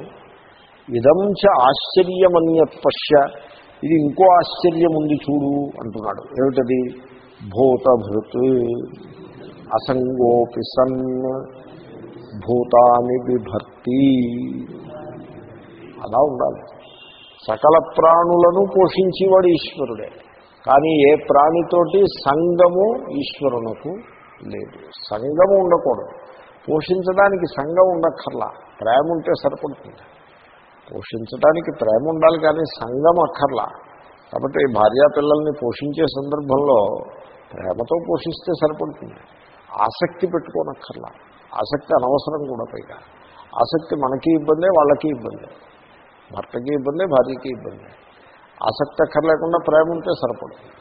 ఇదం చ ఆశ్చర్యమన్యత్పశ్య ఇది ఇంకో ఆశ్చర్యం ఉంది చూడు అంటున్నాడు. ఏమిటది? భూతభృత్ అసంగోపి సన్ భూతాని బిభర్తి అలా ఉండాలి. సకల ప్రాణులను పోషించేవాడు ఈశ్వరుడే. కానీ ఏ ప్రాణితోటి సంగము ఈశ్వరునకు లేదు. సంగము ఉండకూడదు. పోషించడానికి సంఘం ఉండక్కర్లా. ప్రేమ ఉంటే సరిపడుతుంది. పోషించడానికి ప్రేమ ఉండాలి కానీ సంఘం అక్కర్లా. కాబట్టి భార్యా పిల్లల్ని పోషించే సందర్భంలో ప్రేమతో పోషిస్తే సరిపడుతుంది. ఆసక్తి పెట్టుకోనక్కర్లా. ఆసక్తి అనవసరం కూడా పైగా. ఆసక్తి మనకి ఇబ్బందే వాళ్ళకి ఇబ్బంది. భర్తకి ఇబ్బంది భార్యకి ఇబ్బంది. ఆసక్తి అక్కర్లేకుండా ప్రేమ ఉంటే సరిపడుతుంది.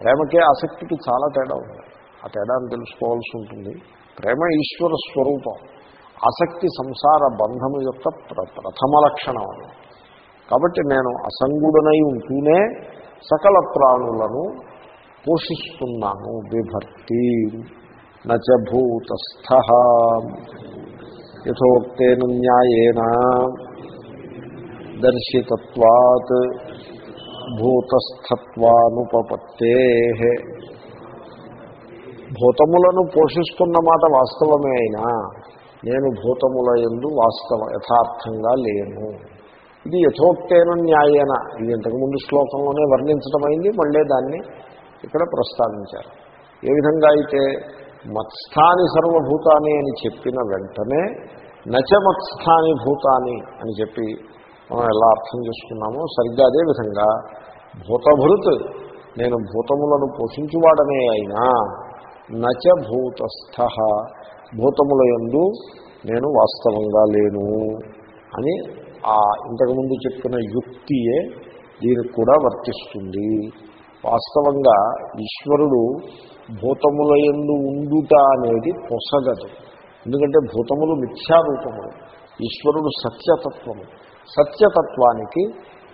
ప్రేమకి ఆసక్తికి చాలా తేడా ఉంది. ఆ తేడాను తెలుసుకోవాల్సి ఉంటుంది. ప్రేమ ఈశ్వర స్వరూపం. ఆసక్తి సంసార బంధము యొక్క ప్ర- ప్రథమ లక్షణం అని కాబట్టి నేను అసంగుడనై ఉంటూనే సకల ప్రాణులను పోషిస్తున్నాను. బిభర్తి నచభూతస్థ యథోక్తేన న్యాయేన దర్శితత్వాత్ భూతస్థత్వానుపపత్తే. భూతములను పోషిస్తున్న మాట వాస్తవమే అయినా నేను భూతముల ఎందు వాస్తవ యథార్థంగా లేను. ఇది యథోక్తేన న్యాయేన. ఇది ఇంతకుముందు శ్లోకంలోనే వర్ణించడమైంది మళ్ళీ దాన్ని ఇక్కడ ప్రస్తావించారు. ఏ విధంగా అయితే మత్స్థాని సర్వభూతాని అని చెప్పిన వెంటనే నచ మత్స్థాని భూతాని అని చెప్పి మనం ఎలా అర్థం చేసుకున్నామో సరిగ్గా అదేవిధంగా భూతభృత్ నేను భూతములను పోషించువాడనే అయినా నచ భూతస్థ భూతముల యందు నేను వాస్తవంగా లేను అని ఆ ఇంతకుముందు చెప్పిన యుక్తియే దీనికి కూడా వర్తిస్తుంది. వాస్తవంగా ఈశ్వరుడు భూతముల యందు ఉండుట అనేది పొసగదు. ఎందుకంటే భూతములు మిథ్యారూపములు. ఈశ్వరుడు సత్యతత్వము. సత్యతత్వానికి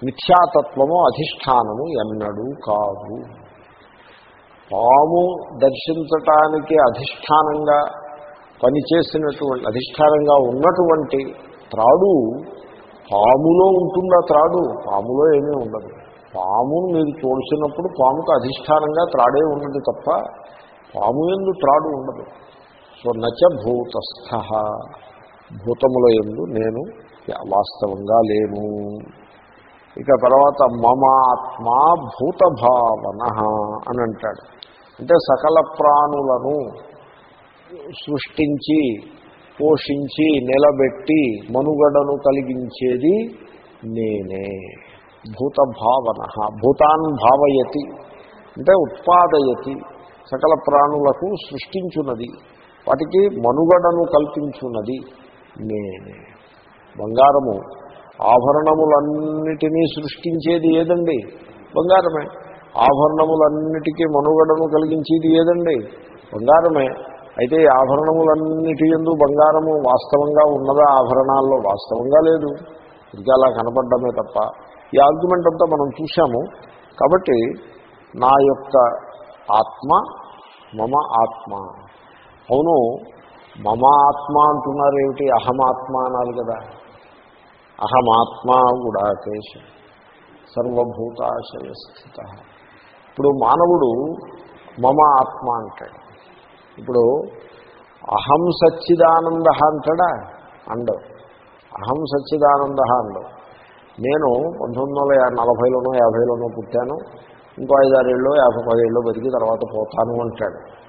మిథ్యాతత్వము అధిష్టానము ఎన్నడూ కాదు. పాము దర్శించటానికి అధిష్టానంగా పనిచేసినటువంటి అధిష్టానంగా ఉన్నటువంటి త్రాడు పాములో ఉంటుందా త్రాడు? పాములో ఏమీ ఉండదు. పామును మీరు చూసినప్పుడు పాముకు అధిష్టానంగా త్రాడే ఉన్నది తప్ప పాము ఎందు త్రాడు ఉండదు. సో నచ భూతస్థ భూతముల ఎందు నేను వాస్తవంగా లేను. ఇక తర్వాత మమాత్మా భూతభావన అని అంటాడు. అంటే సకల ప్రాణులను సృష్టించి పోషించి నిలబెట్టి మనుగడను కలిగించేది నేనే. భూతభావన భూతాన్ భావయతి. అంటే ఉత్పాదయతి. సకల ప్రాణులకు సృష్టించున్నది వాటికి మనుగడను కల్పించున్నది నేనే. బంగారము ఆభరణములన్నిటినీ సృష్టించేది ఏదండి? బంగారమే. ఆభరణములన్నిటికీ మనుగడను కలిగించేది ఏదండి? బంగారమే. అయితే ఈ ఆభరణములన్నిటి ఎందు బంగారము వాస్తవంగా ఉన్నదా? ఆభరణాల్లో వాస్తవంగా లేదు. ఇది అలా కనపడ్డమే తప్ప. ఈ ఆర్గ్యుమెంట్ అంతా మనం చూశాము. కాబట్టి నా యొక్క ఆత్మ మమ ఆత్మ. అవును మమ ఆత్మ అంటున్నారు ఏమిటి అహమాత్మ అనాలి కదా. అహమాత్మా గుడాకేశ సర్వభూతాశయ స్థిత. ఇప్పుడు మానవుడు మమ ఆత్మ అంటాడు. ఇప్పుడు అహం సచ్చిదానంద అంటాడా? అండవు. అహం సచ్చిదానంద అండవు. నేను పంతొమ్మిది వందల నలభైలోనో యాభైలోనో పుట్టాను. ఇంకో ఐదారేళ్ళు యాభై పదేళ్ళు బతికి తర్వాత పోతాను అంటాడు.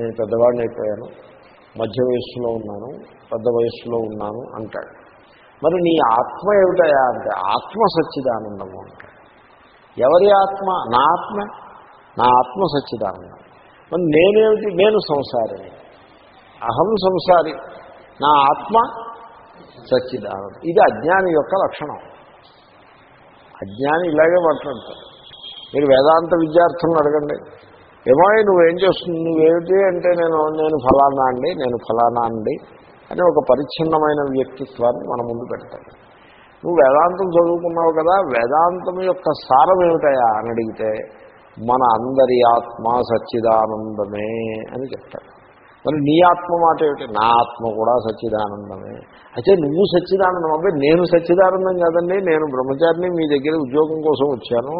నేను పెద్దవాడిని అయిపోయాను. మధ్య వయస్సులో ఉన్నాను. పెద్ద వయస్సులో ఉన్నాను అంటాడు. మరి నీ ఆత్మ ఏమిటయా అంటే ఆత్మ సచ్చిదానందము అంటాడు ఎవరి ఆత్మ? నా ఆత్మ? నా ఆత్మ సచ్చిదానందం. మరి నేనేమిటి? నేను సంసారిని. అహం సంసారి. నా ఆత్మ సచ్చిదానందం. ఇది అజ్ఞాని యొక్క లక్షణం. అజ్ఞాని ఇలాగే మాట్లాడతాడు. మీరు వేదాంత విద్యార్థులను అడగండి. ఏమో నువ్వేం చేస్తుంది నువ్వేమిటి అంటే నేను నేను ఫలానా అండి నేను ఫలానా అండి. అని ఒక పరిచ్ఛిన్నమైన వ్యక్తిత్వాన్ని మన ముందు పెడతాడు నువ్వు వేదాంతం చదువుకున్నావు కదా వేదాంతం యొక్క సారం ఏమిటయా అని అడిగితే మన అందరి ఆత్మ సచ్చిదానందమే అని చెప్తాడు మరి నీ ఆత్మ మాట ఏమిటి? నా ఆత్మ కూడా సచ్చిదానందమే. అయితే నువ్వు సచ్చిదానందం అంటే నేను సచ్చిదానందం కాదండి నేను బ్రహ్మచారిని మీ దగ్గర ఉద్యోగం కోసం వచ్చాను.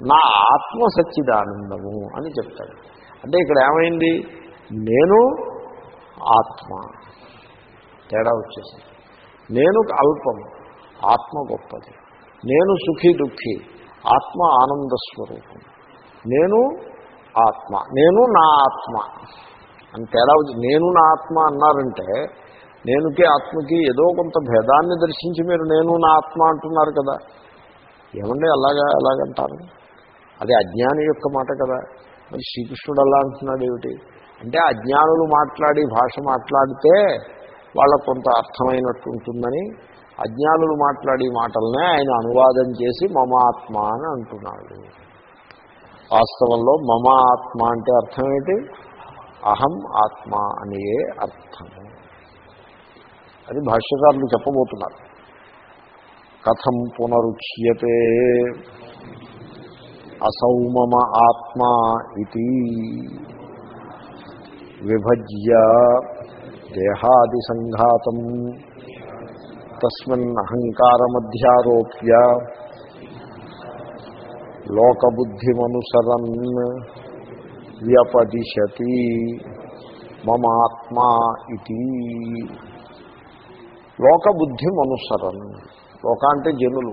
నా ఆత్మ సచ్చిదానందము అని చెప్తాడు అంటే ఇక్కడ ఏమైంది? నేను ఆత్మ. తేడా వచ్చేసింది. నేను అల్పము ఆత్మ గొప్పది. నేను సుఖీ దుఃఖి ఆత్మ ఆనంద స్వరూపం. నేను ఆత్మ నేను నా ఆత్మ. అని తేడా వచ్చి నేను నా ఆత్మ అన్నారంటే నేనుకి ఆత్మకి ఏదో కొంత భేదాన్ని దర్శించి మీరు నేను నా ఆత్మ అంటున్నారు కదా. ఏమండి అలాగా ఎలాగంటారు? అది అజ్ఞాని యొక్క మాట కదా. మరి శ్రీకృష్ణుడు అలా అంటున్నాడు ఏమిటి? అంటే అజ్ఞానులు మాట్లాడి భాష మాట్లాడితే వాళ్ళకు కొంత అర్థమైనట్టు ఉంటుందని అజ్ఞానులు మాట్లాడి మాటలనే ఆయన అనువాదం చేసి మమాత్మ అని అంటున్నాడు. వాస్తవంలో మమ ఆత్మ అంటే అర్థం ఏంటి అహం ఆత్మ అనే అర్థము అది భాష్యకారులు చెప్పబోతున్నారు. కథం పునరుచ్యతే. అసౌ మమ ఆత్మ ఇది విభజ్య దేహాది సంఘాతం తస్మిన్ అహంకారమధ్యారోప్య. లోకబుద్ధిమనుసరన్ వ్యపదిశతి. మమాత్మా ఇది లోకబుద్ధిమనుసరన్. లోక అంటే జనులు.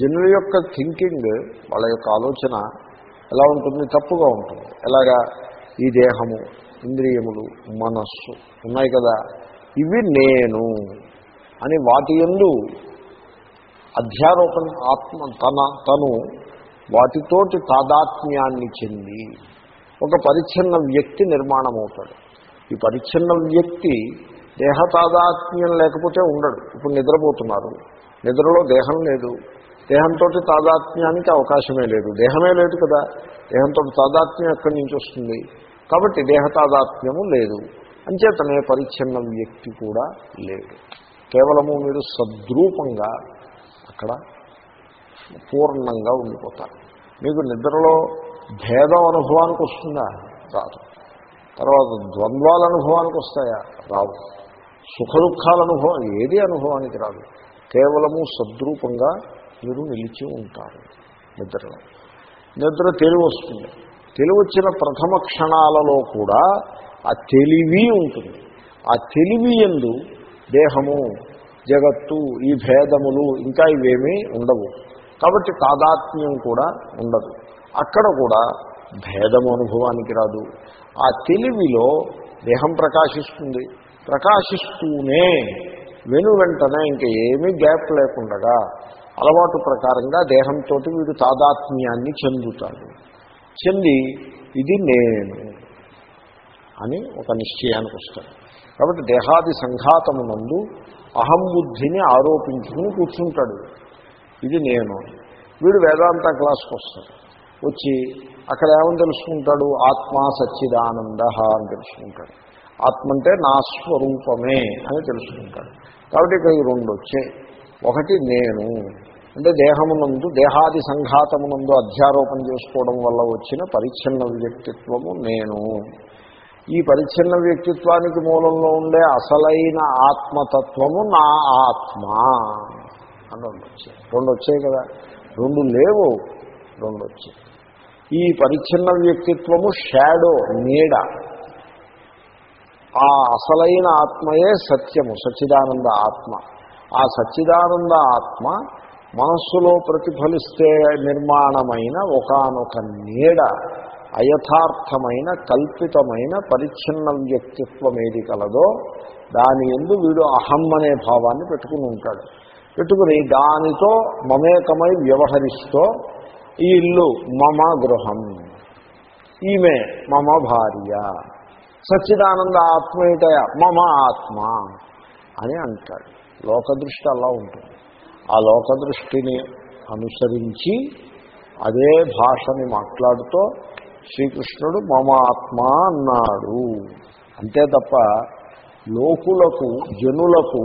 జనుల యొక్క థింకింగ్ వాళ్ళ యొక్క ఆలోచన ఎలా ఉంటుంది? తప్పుగా ఉంటుంది. ఎలాగా? ఈ దేహము. ఇంద్రియములు మనస్సు ఉన్నాయి కదా ఇవి నేను అని వాటి ఎందు అధ్యారోపణ ఆత్మ తన తను వాటితోటి తాదాత్మ్యాన్ని చెంది ఒక పరిచ్ఛిన్న వ్యక్తి నిర్మాణం అవుతాడు ఈ పరిచ్ఛిన్న వ్యక్తి దేహ తాదాత్మ్యం లేకపోతే ఉండడు. ఇప్పుడు నిద్రపోతున్నారు. నిద్రలో దేహం లేదు. దేహంతో తాదాత్మ్యానికి అవకాశమే లేదు. దేహమే లేదు కదా. దేహంతో తాదాత్మ్యం ఎక్కడి నుంచి వస్తుంది? కాబట్టి దేహతాదాత్మ్యము లేదు. అంచేతనే పరిచ్ఛిన్న వ్యక్తి కూడా లేడు. కేవలము మీరు సద్రూపంగా అక్కడ పూర్ణంగా ఉండిపోతారు. మీకు నిద్రలో భేదం అనుభవానికి వస్తుందా? రాదు. తర్వాత ద్వంద్వాల అనుభవానికి వస్తాయా? రావు. సుఖ దుఃఖాల అనుభవం ఏది అనుభవానికి రాదు. కేవలము సద్రూపంగా మీరు నిలిచి ఉంటారు నిద్రలో. నిద్ర తెలివి వస్తుంది తెలివి వచ్చిన ప్రథమ క్షణాలలో కూడా ఆ తెలివి ఉంటుంది. ఆ తెలివి ఎందు దేహము జగత్తు ఈ భేదములు ఇంకా ఇవేమీ ఉండవు. కాబట్టి తాదాత్మ్యం కూడా ఉండదు. అక్కడ కూడా భేదము అనుభవానికి రాదు. ఆ తెలివిలో దేహం ప్రకాశిస్తుంది. ప్రకాశిస్తూనే వెను వెంటనే ఇంకా ఏమీ గ్యాప్ లేకుండగా అలవాటు ప్రకారంగా దేహంతో వీడు తాదాత్మ్యాన్ని చెందుతాడు. చెంది ఇది నేను అని ఒక నిశ్చయానికి వస్తాడు. కాబట్టి దేహాది సంఘాతమునందు అహంబుద్ధిని ఆరోపించుకుని కూర్చుంటాడు. ఇది నేను వీడు వేదాంత క్లాస్కి వస్తాడు. వచ్చి అక్కడ ఏమని తెలుసుకుంటాడు? ఆత్మ సచ్చిదానంద అని తెలుసుకుంటాడు. ఆత్మ అంటే నా స్వరూపమే అని తెలుసుకుంటాడు. కాబట్టి ఇక్కడ ఈ రెండు వచ్చాయి. ఒకటి నేను. అంటే దేహమునందు దేహాది సంఘాతమునందు అధ్యారోపణ చేసుకోవడం వల్ల వచ్చిన పరిచ్ఛిన్న వ్యక్తిత్వము నేను. ఈ పరిచ్ఛిన్న వ్యక్తిత్వానికి మూలంలో ఉండే అసలైన ఆత్మతత్వము నా ఆత్మ అని రెండు వచ్చాయి. రెండు వచ్చాయి కదా. రెండు లేవు రెండు వచ్చాయి. ఈ పరిచ్ఛిన్న వ్యక్తిత్వము షాడో నీడ. ఆ అసలైన ఆత్మయే సత్యము సచ్చిదానంద ఆత్మ. ఆ సచ్చిదానంద ఆత్మ మనస్సులో ప్రతిఫలిస్తే నిర్మాణమైన ఒకనొక నీడ అయథార్థమైన కల్పితమైన పరిచ్ఛిన్న వ్యక్తిత్వం ఏది కలదో దాని ఎందు వీడు అహం అనే భావాన్ని పెట్టుకుని ఉంటాడు. పెట్టుకుని దానితో మమేకమై వ్యవహరిస్తూ ఈ ఇల్లు మమ గృహం ఈమె మమ భార్య సచ్చిదానంద ఆత్మీయతయ మమ ఆత్మ అని అంటాడు. లోకదృష్టి అలా ఉంటుంది. ఆ లోకదృష్టిని అనుసరించి అదే భాషని మాట్లాడుతూ శ్రీకృష్ణుడు మమ ఆత్మ అన్నాడు. అంతే తప్ప లోకులకు జనులకు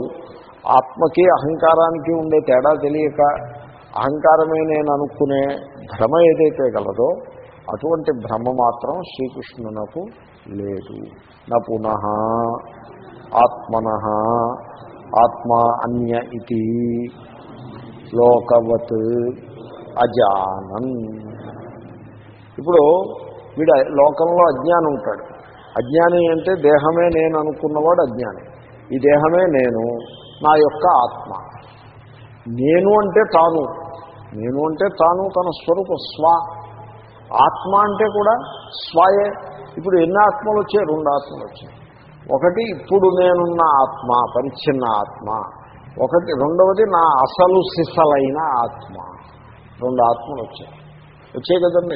ఆత్మకి అహంకారానికి ఉండే తేడా తెలియక అహంకారమే నేను అనుకునే భ్రమ ఏదైతే గలదో అటువంటి భ్రమ మాత్రం శ్రీకృష్ణునకు లేదు. నా పునః ఆత్మన ఆత్మ అన్య ఇది లోకవత్ అజానన్. ఇప్పుడు వీడు లోకంలో అజ్ఞానం ఉంటాడు. అజ్ఞాని అంటే దేహమే నేను అనుకున్నవాడు అజ్ఞాని. ఈ దేహమే నేను నా యొక్క ఆత్మ. నేను అంటే తాను. నేను అంటే తాను తన స్వరూప స్వ. ఆత్మ అంటే కూడా స్వాయే. ఇప్పుడు ఎన్ని ఆత్మలు వచ్చాయి? రెండు ఆత్మలు వచ్చాయి. ఒకటి ఇప్పుడు నేనున్న ఆత్మ పరిచ్ఛిన్న ఆత్మ. ఒకటి రెండవది నా అసలు సిసలైన ఆత్మ. రెండు ఆత్మలు వచ్చాయి. వచ్చాయి కదండి.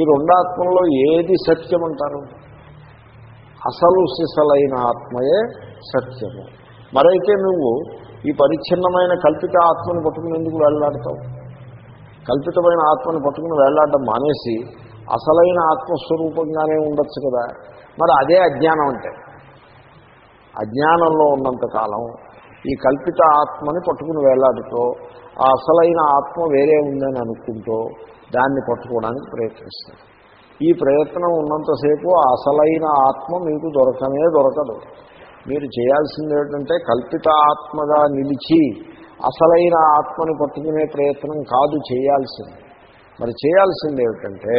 ఈ రెండు ఆత్మల్లో ఏది సత్యం అంటారు అసలు సిసలైన ఆత్మయే సత్యము. మరైతే నువ్వు ఈ పరిచ్ఛిన్నమైన కల్పిత ఆత్మను పట్టుకుని ఎందుకు వెళ్ళాడతావు కల్పితమైన ఆత్మను పట్టుకుని వెళ్ళాడడం మానేసి అసలైన ఆత్మస్వరూపంగానే ఉండొచ్చు కదా. మరి అదే అజ్ఞానం అంటే. అజ్ఞానంలో ఉన్నంత కాలం ఈ కల్పిత ఆత్మని పట్టుకుని వేలాడుతో ఆ అసలైన ఆత్మ వేరే ఉందని అనుకుంటూ దాన్ని పట్టుకోవడానికి ప్రయత్నిస్తాడు ఈ ప్రయత్నం ఉన్నంతసేపు అసలైన ఆత్మ మీకు దొరకనే దొరకదు. మీరు చేయాల్సింది ఏంటంటే కల్పిత ఆత్మగా నిలిచి అసలైన ఆత్మని పట్టుకునే ప్రయత్నం కాదు చేయాల్సింది. మరి చేయాల్సింది ఏమిటంటే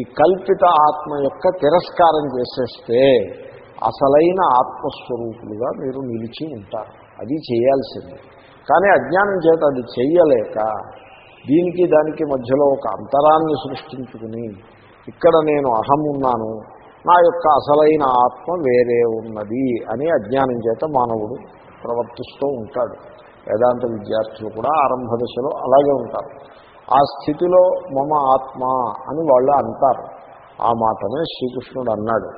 ఈ కల్పిత ఆత్మ యొక్క తిరస్కారం చేసేస్తే అసలైన ఆత్మస్వరూపులుగా మీరు నిలిచి ఉంటారు. అది చేయాల్సింది. కానీ అజ్ఞానం చేత అది చెయ్యలేక దీనికి దానికి మధ్యలో ఒక అంతరాన్ని సృష్టించుకుని ఇక్కడ నేను అహం ఉన్నాను నా యొక్క అసలైన ఆత్మ వేరే ఉన్నది అని అజ్ఞానం చేత మానవుడు ప్రవర్తిస్తూ ఉంటాడు. వేదాంత విద్యార్థులు కూడా ఆరంభ దశలో అలాగే ఉంటారు. ఆ స్థితిలో మమ ఆత్మ అని వాళ్ళు అంటారు. ఆ మాటనే శ్రీకృష్ణుడు అన్నాడు.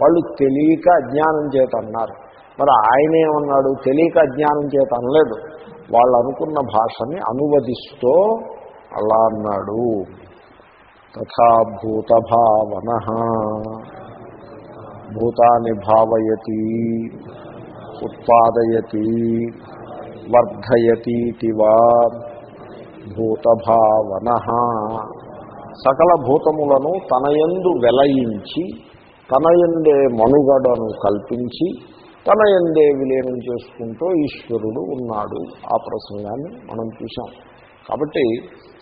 వాళ్ళు తెలియక అజ్ఞానం చేత అన్నారు. మరి ఆయనేమన్నాడు తెలియక అజ్ఞానం చేత అనలేదు. వాళ్ళు అనుకున్న భాషని అనువదిస్తూ అలా అన్నాడు. తథాభూత భూతభావన. భూతాన్ని భావయతి ఉత్పాదయతి వర్ధయతీతివా భూతభావన. సకల భూతములను తనయందు వెలయించి తనయందే మనుగడను కల్పించి తన ఎందే విలీనం చేసుకుంటూ ఈశ్వరుడు ఉన్నాడు. ఆ ప్రసంగాన్ని మనం చూసాం కాబట్టి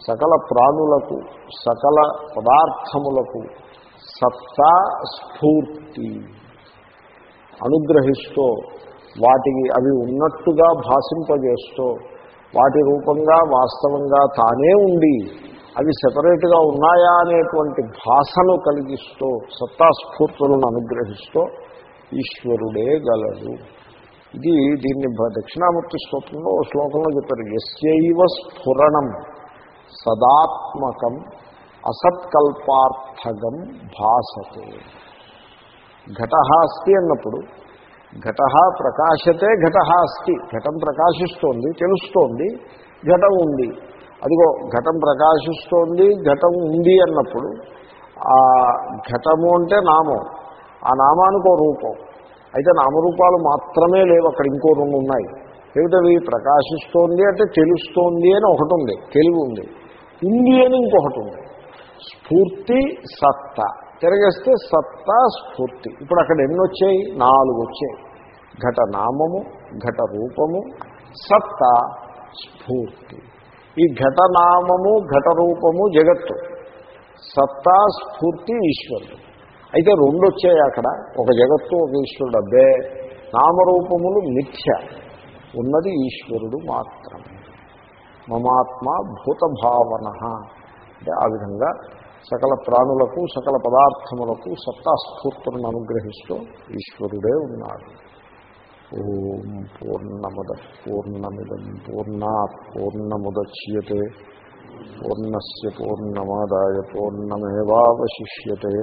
సకల ప్రాణులకు సకల పదార్థములకు సత్తా స్ఫూర్తి. అనుగ్రహిస్తూ వాటికి అవి ఉన్నట్టుగా భాషింపజేస్తూ వాటి రూపంగా వాస్తవంగా తానే ఉండి అవి సెపరేట్గా ఉన్నాయా అనేటువంటి భాషను కలిగిస్తూ సత్తాస్ఫూర్తులను అనుగ్రహిస్తూ ఈశ్వరుడే గలడు. ఇది దీన్ని దక్షిణామూర్తి స్తోత్రంలో శ్లోకంలో చెప్పారు. ఎస్యవ స్ఫురణం సదాత్మకం అసత్కల్పార్థకం భాసతే. ఘట అస్తి అన్నప్పుడు ఘట ప్రకాశతే ఘట అస్తి. ఘటం ప్రకాశిస్తోంది తెలుస్తోంది ఘటం ఉంది. అదిగో ఘటం ప్రకాశిస్తోంది ఘటం ఉంది అన్నప్పుడు ఆ ఘటము అంటే నామం. ఆ నామానికి రూపం. అయితే నామరూపాలు మాత్రమే లేవు అక్కడ ఇంకో రెండు ఉన్నాయి. ఏమిటవి? ప్రకాశిస్తోంది అంటే తెలుస్తోంది అని ఒకటి ఉంది తెలివి ఉంది. ఉంది అని ఇంకొకటి ఉంది. స్ఫూర్తి సత్త. తిరగేస్తే సత్తా స్ఫూర్తి. ఇప్పుడు అక్కడ ఎన్ని వచ్చాయి? నాలుగు వచ్చాయి. ఘట నామము ఘట రూపము సత్త స్ఫూర్తి. ఈ ఘటనామము ఘట రూపము జగత్తు. సత్తా స్ఫూర్తి ఈశ్వరుడు. అయితే రెండు వచ్చాయి అక్కడ. ఒక జగత్తు ఒక ఈశ్వరుడు. అబ్బే నామరూపములు మిథ్య. ఉన్నది ఈశ్వరుడు మాత్రమే మమాత్మ భూతభావన. అంటే ఆ విధంగా సకల ప్రాణులకు సకల పదార్థములకు సత్తాస్ఫూర్తులను అనుగ్రహిస్తూ ఈశ్వరుడే ఉన్నాడు. ఓం పూర్ణముద పూర్ణమిదం పూర్ణా పూర్ణముద్యతే పూర్ణస్ పూర్ణమాదాయ పూర్ణమేవాశిష్యతే